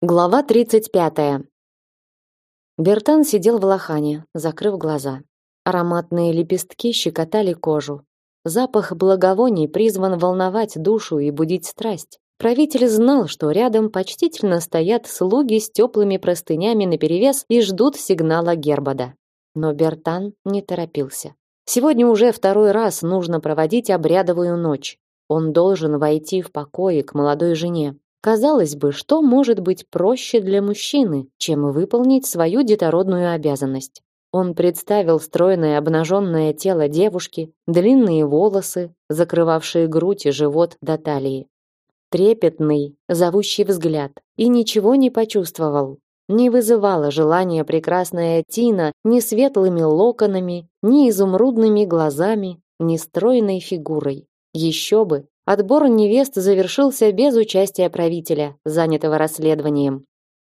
Глава 35. Бертан сидел в лохане, закрыв глаза. Ароматные лепестки щекотали кожу. Запах благовоний призван волновать душу и будить страсть. Правитель знал, что рядом почтительно стоят слуги с теплыми простынями наперевес и ждут сигнала Гербода. Но Бертан не торопился. Сегодня уже второй раз нужно проводить обрядовую ночь. Он должен войти в покои к молодой жене. Казалось бы, что может быть проще для мужчины, чем выполнить свою детородную обязанность? Он представил стройное обнаженное тело девушки, длинные волосы, закрывавшие грудь и живот до талии. Трепетный, зовущий взгляд, и ничего не почувствовал. Не вызывало желания прекрасная Тина ни светлыми локонами, ни изумрудными глазами, ни стройной фигурой. Еще бы, Отбор невест завершился без участия правителя, занятого расследованием.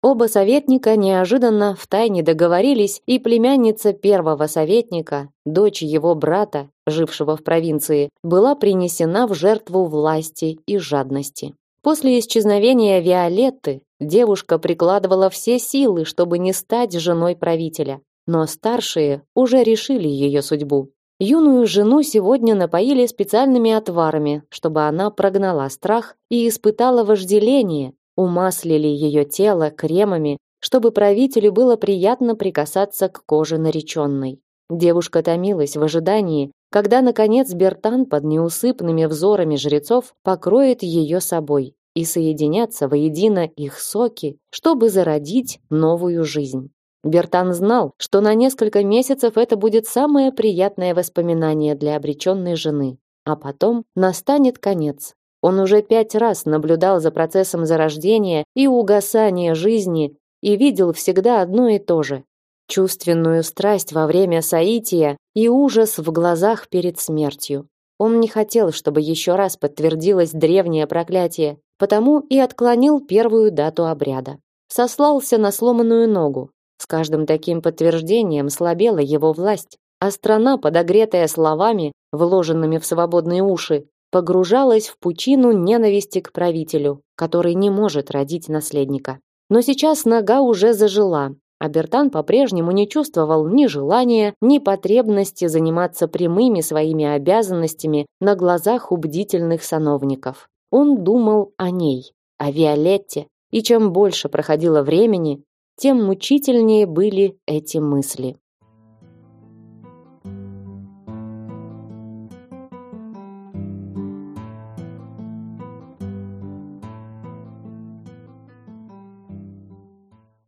Оба советника неожиданно втайне договорились, и племянница первого советника, дочь его брата, жившего в провинции, была принесена в жертву власти и жадности. После исчезновения Виолетты девушка прикладывала все силы, чтобы не стать женой правителя, но старшие уже решили ее судьбу. Юную жену сегодня напоили специальными отварами, чтобы она прогнала страх и испытала вожделение, умаслили ее тело кремами, чтобы правителю было приятно прикасаться к коже нареченной. Девушка томилась в ожидании, когда, наконец, Бертан под неусыпными взорами жрецов покроет ее собой и соединятся воедино их соки, чтобы зародить новую жизнь. Бертан знал, что на несколько месяцев это будет самое приятное воспоминание для обреченной жены. А потом настанет конец. Он уже пять раз наблюдал за процессом зарождения и угасания жизни и видел всегда одно и то же. Чувственную страсть во время соития и ужас в глазах перед смертью. Он не хотел, чтобы еще раз подтвердилось древнее проклятие, потому и отклонил первую дату обряда. Сослался на сломанную ногу, с каждым таким подтверждением слабела его власть, а страна, подогретая словами, вложенными в свободные уши, погружалась в пучину ненависти к правителю, который не может родить наследника. Но сейчас нога уже зажила, а Бертан по-прежнему не чувствовал ни желания, ни потребности заниматься прямыми своими обязанностями на глазах у бдительных сановников. Он думал о ней, о Виолетте, и чем больше проходило времени, тем мучительнее были эти мысли.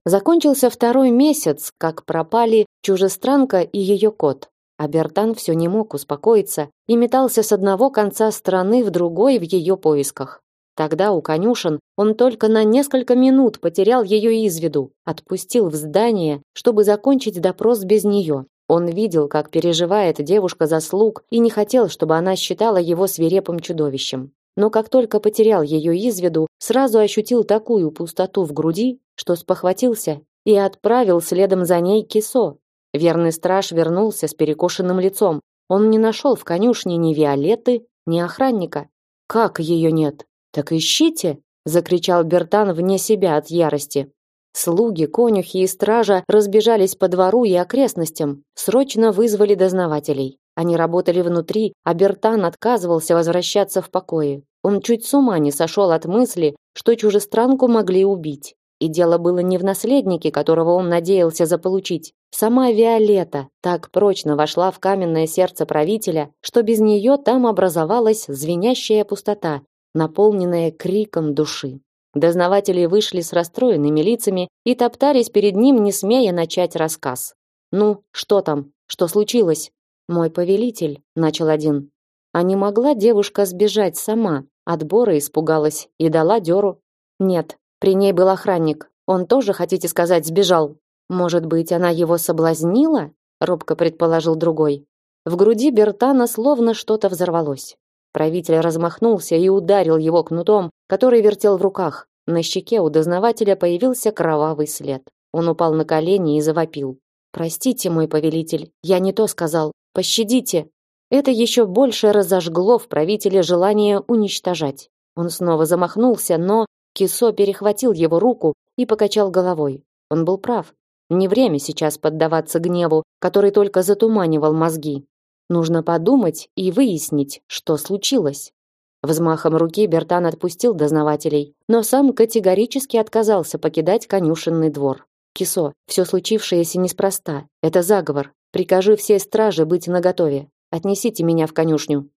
Закончился второй месяц, как пропали чужестранка и ее кот. А Бертан все не мог успокоиться и метался с одного конца страны в другой в ее поисках. Тогда у конюшен он только на несколько минут потерял ее из виду, отпустил в здание, чтобы закончить допрос без нее. Он видел, как переживает девушка за слуг и не хотел, чтобы она считала его свирепым чудовищем. Но как только потерял ее из виду, сразу ощутил такую пустоту в груди, что спохватился и отправил следом за ней кисо. Верный страж вернулся с перекошенным лицом. Он не нашел в конюшне ни Виолетты, ни охранника. Как ее нет? Так ищите, закричал Бертан вне себя от ярости. Слуги, конюхи и стража разбежались по двору и окрестностям, срочно вызвали дознавателей. Они работали внутри, а Бертан отказывался возвращаться в покои. Он чуть с ума не сошел от мысли, что чужестранку могли убить. И дело было не в наследнике, которого он надеялся заполучить. Сама Виолетта так прочно вошла в каменное сердце правителя, что без нее там образовалась звенящая пустота, наполненное криком души. Дознаватели вышли с расстроенными лицами и топтались перед ним, не смея начать рассказ. «Ну, что там? Что случилось?» «Мой повелитель», — начал один. А не могла девушка сбежать сама? Отбора испугалась и дала дёру. «Нет, при ней был охранник. Он тоже, хотите сказать, сбежал?» «Может быть, она его соблазнила?» — робко предположил другой. В груди Бертана словно что-то взорвалось. Правитель размахнулся и ударил его кнутом, который вертел в руках. На щеке у дознавателя появился кровавый след. Он упал на колени и завопил. «Простите, мой повелитель, я не то сказал. Пощадите!» Это еще больше разожгло в правителе желание уничтожать. Он снова замахнулся, но Кисо перехватил его руку и покачал головой. Он был прав. Не время сейчас поддаваться гневу, который только затуманивал мозги. Нужно подумать и выяснить, что случилось. Взмахом руки Бертан отпустил дознавателей, но сам категорически отказался покидать конюшенный двор. Кисо, все случившееся неспроста. Это заговор. Прикажи всей страже быть наготове. Отнесите меня в конюшню.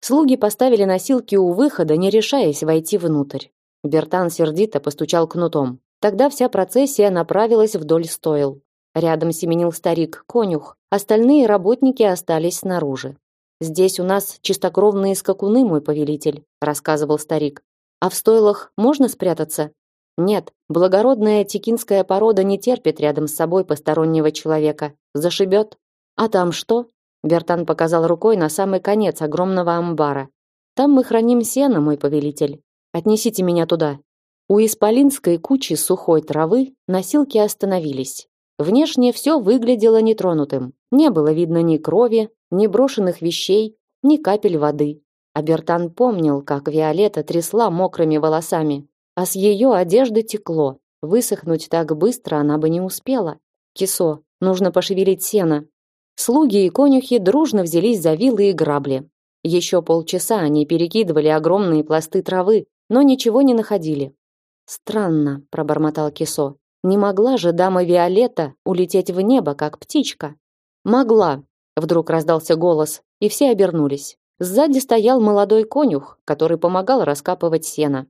Слуги поставили носилки у выхода, не решаясь войти внутрь. Бертан сердито постучал кнутом. Тогда вся процессия направилась вдоль стоил. Рядом семенил старик-конюх, остальные работники остались снаружи. «Здесь у нас чистокровные скакуны, мой повелитель», рассказывал старик. «А в стойлах можно спрятаться?» «Нет, благородная текинская порода не терпит рядом с собой постороннего человека. Зашибет. А там что?» Бертан показал рукой на самый конец огромного амбара. «Там мы храним сено, мой повелитель. Отнесите меня туда». У исполинской кучи сухой травы носилки остановились. Внешне все выглядело нетронутым. Не было видно ни крови, ни брошенных вещей, ни капель воды. А Бертан помнил, как Виолетта трясла мокрыми волосами, а с ее одежды текло. Высохнуть так быстро она бы не успела. Кисо, нужно пошевелить сено. Слуги и конюхи дружно взялись за вилы и грабли. Еще полчаса они перекидывали огромные пласты травы, но ничего не находили. Странно, пробормотал Кисо. Не могла же дама Виолетта улететь в небо, как птичка? Могла, вдруг раздался голос, и все обернулись. Сзади стоял молодой конюх, который помогал раскапывать сено.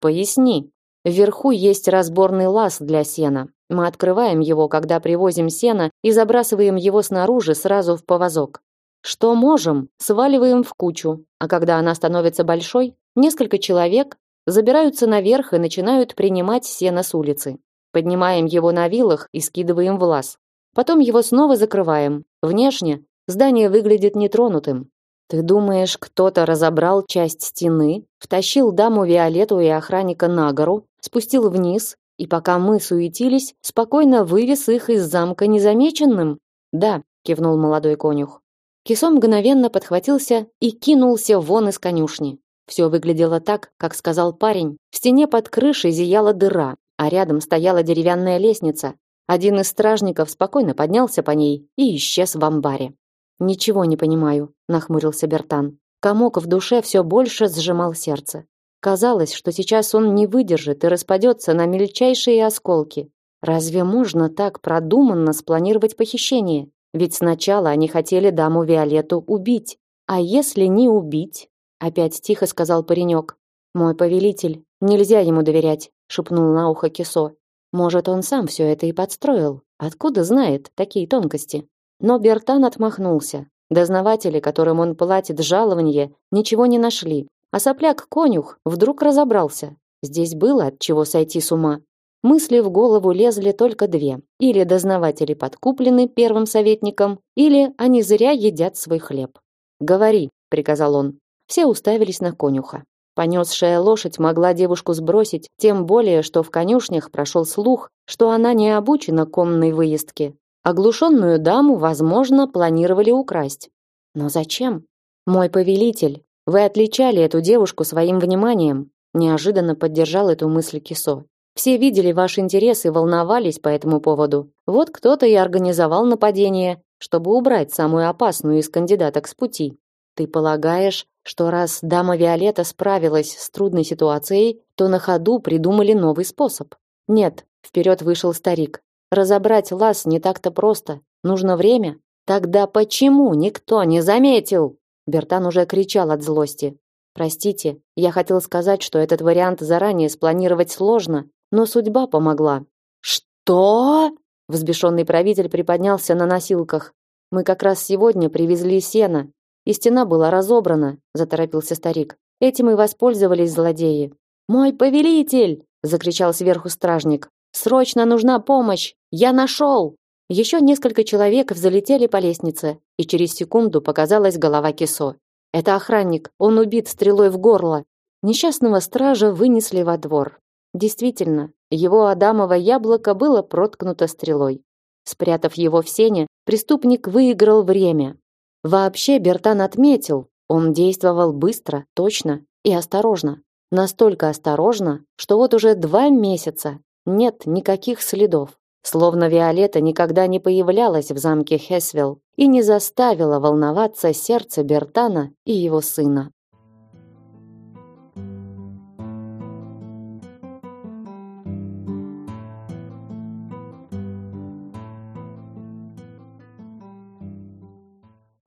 Поясни. Вверху есть разборный лаз для сена. Мы открываем его, когда привозим сено, и забрасываем его снаружи сразу в повозок. Что можем, сваливаем в кучу, а когда она становится большой, несколько человек забираются наверх и начинают принимать сено с улицы. Поднимаем его на вилах и скидываем в лаз. Потом его снова закрываем. Внешне здание выглядит нетронутым. Ты думаешь, кто-то разобрал часть стены, втащил даму Виолетту и охранника на гору, спустил вниз, и пока мы суетились, спокойно вывез их из замка незамеченным? Да, кивнул молодой конюх. Кисо мгновенно подхватился и кинулся вон из конюшни. Все выглядело так, как сказал парень. В стене под крышей зияла дыра, а рядом стояла деревянная лестница. Один из стражников спокойно поднялся по ней и исчез в амбаре. Ничего не понимаю, нахмурился Бертан. Комок в душе все больше сжимал сердце. Казалось, что сейчас он не выдержит и распадется на мельчайшие осколки. Разве можно так продуманно спланировать похищение? Ведь сначала они хотели даму Виолетту убить. А если не убить? Опять тихо сказал паренек. Мой повелитель, нельзя ему доверять, шепнул на ухо Кисо. Может, он сам все это и подстроил? Откуда знает такие тонкости? Но Бертан отмахнулся. Дознаватели, которым он платит жалование, ничего не нашли. А сопляк-конюх вдруг разобрался. Здесь было от чего сойти с ума. Мысли в голову лезли только две. Или дознаватели подкуплены первым советником, или они зря едят свой хлеб. «Говори», — приказал он. Все уставились на конюха. Понесшая лошадь могла девушку сбросить, тем более, что в конюшнях прошел слух, что она не обучена конной выездке. Оглушенную даму, возможно, планировали украсть. Но зачем? Мой повелитель, вы отличали эту девушку своим вниманием, неожиданно поддержал эту мысль Кисо. Все видели ваш интерес и волновались по этому поводу. Вот кто-то и организовал нападение, чтобы убрать самую опасную из кандидаток с пути. Ты полагаешь, что раз дама Виолетта справилась с трудной ситуацией, то на ходу придумали новый способ? Нет, вперед вышел старик. Разобрать лаз не так-то просто. Нужно время. Тогда почему никто не заметил? Бертан уже кричал от злости. Простите, я хотел сказать, что этот вариант заранее спланировать сложно, но судьба помогла. Что? Взбешенный правитель приподнялся на носилках. Мы как раз сегодня привезли сено, и стена была разобрана, заторопился старик. Этим и воспользовались злодеи. Мой повелитель, закричал сверху стражник. Срочно нужна помощь. Я нашел!» Еще несколько человек взлетели по лестнице, и через секунду показалась голова Кисо. Это охранник. Он убит стрелой в горло. Несчастного стража вынесли во двор. Действительно, его адамово яблоко было проткнуто стрелой. Спрятав его в сене, преступник выиграл время. Вообще Бертан отметил, он действовал быстро, точно и осторожно. Настолько осторожно, что вот уже два месяца нет никаких следов. Словно Виолетта никогда не появлялась в замке Хесвилл и не заставила волноваться сердце Бертана и его сына.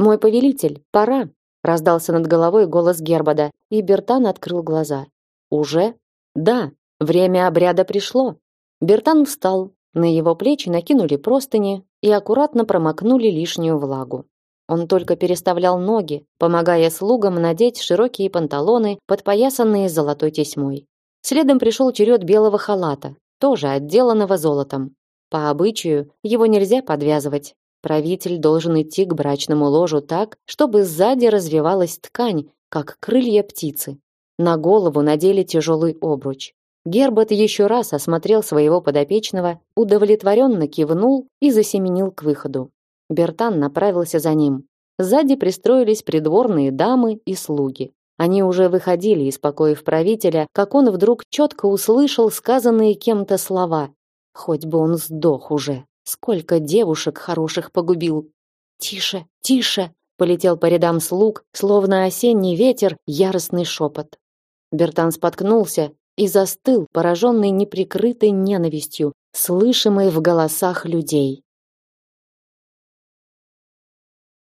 Мой повелитель, пора, раздался над головой голос Гербода, и Бертан открыл глаза. Уже? Да, время обряда пришло. Бертан встал, на его плечи накинули простыни и аккуратно промокнули лишнюю влагу. Он только переставлял ноги, помогая слугам надеть широкие панталоны, подпоясанные золотой тесьмой. Следом пришел черед белого халата, тоже отделанного золотом. По обычаю его нельзя подвязывать. Правитель должен идти к брачному ложу так, чтобы сзади развивалась ткань, как крылья птицы. На голову надели тяжелый обруч. Гербот еще раз осмотрел своего подопечного, удовлетворенно кивнул и засеменил к выходу. Бертан направился за ним. Сзади пристроились придворные дамы и слуги. Они уже выходили из покоев правителя, как он вдруг четко услышал сказанные кем-то слова. Хоть бы он сдох уже. Сколько девушек хороших погубил. Тише, тише, полетел по рядам слуг, словно осенний ветер, яростный шепот. Бертан споткнулся и застыл, пораженный неприкрытой ненавистью, слышимой в голосах людей.